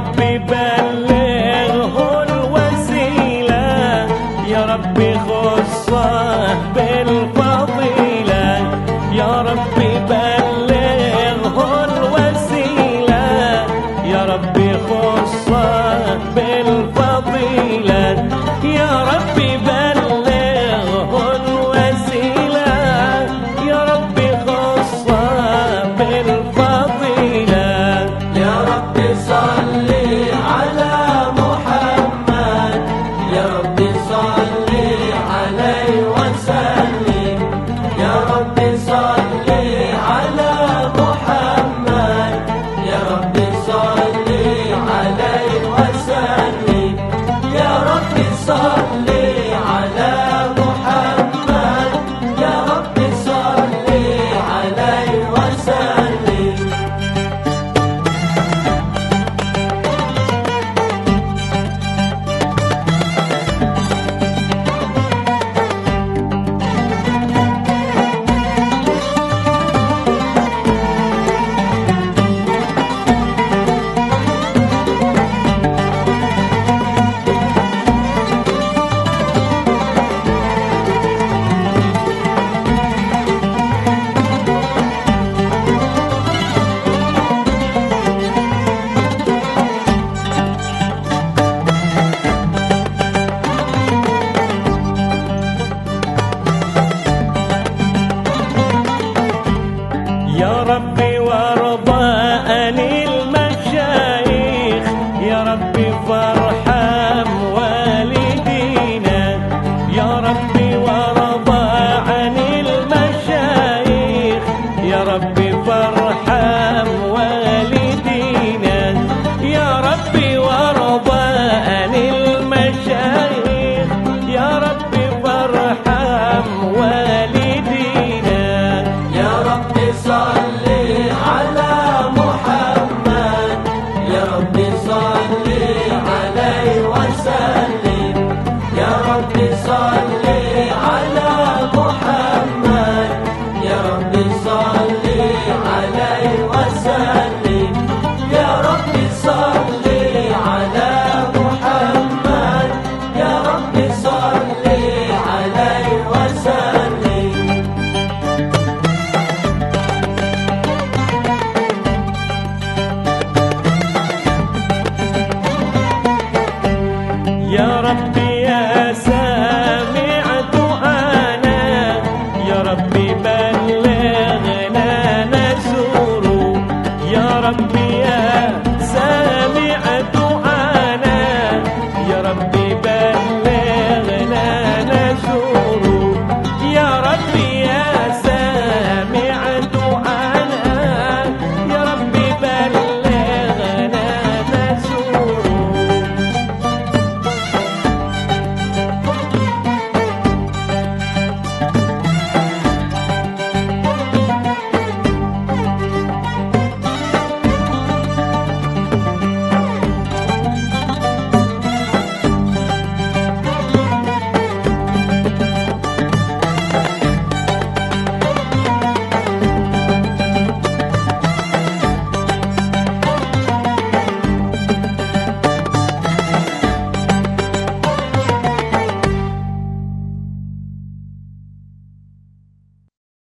happy birthday. Be. birthday.